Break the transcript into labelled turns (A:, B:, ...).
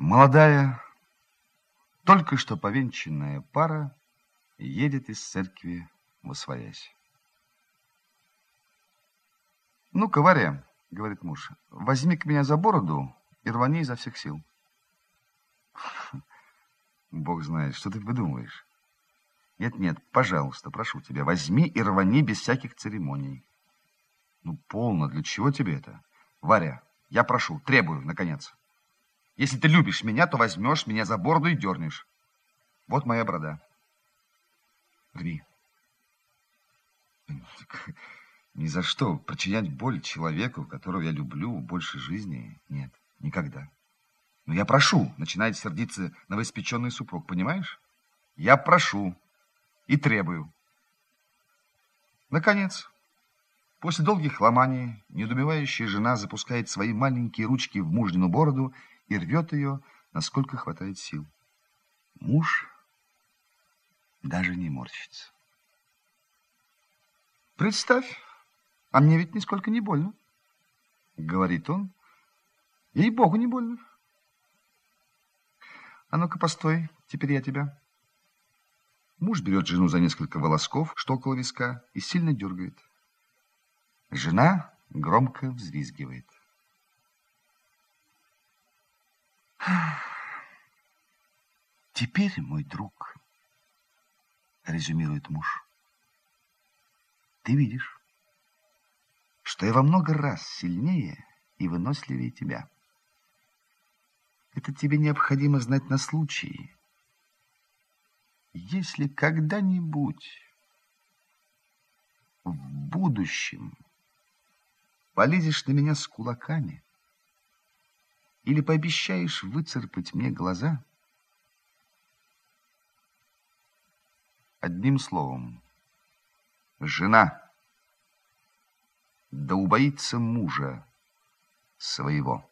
A: Молодая, только что повенчанная пара едет из церкви в Освоясь. «Ну-ка, Варя, — говорит муж, — возьми-ка меня за бороду и рвани изо всех сил. Бог знает, что ты выдумываешь. Нет-нет, пожалуйста, прошу тебя, возьми и рвани без всяких церемоний. Ну, полно, для чего тебе это? Варя, я прошу, требую, наконец. Если ты любишь меня, то возьмешь меня за бороду и дернешь. Вот моя борода. Рви. Ни за что причинять боль человеку, которого я люблю больше жизни, нет, никогда. Но я прошу, начинает сердиться новоиспеченный супруг, понимаешь? Я прошу и требую. Наконец, после долгих ломаний, недумевающая жена запускает свои маленькие ручки в мужнину бороду и рвет ее, насколько хватает сил. Муж даже не морщится. Представь, а мне ведь нисколько не больно, говорит он. Ей-богу, не больно. А ну-ка, постой, теперь я тебя. Муж берет жену за несколько волосков, что около виска, и сильно дергает. Жена громко взвизгивает. Теперь, мой друг, резюмирует муж, ты видишь, что я во много раз сильнее и выносливее тебя. Это тебе необходимо знать на случай, если когда-нибудь в будущем полезешь на меня с кулаками или пообещаешь выцарпать мне глаза, одним словом, жена да убоится мужа своего.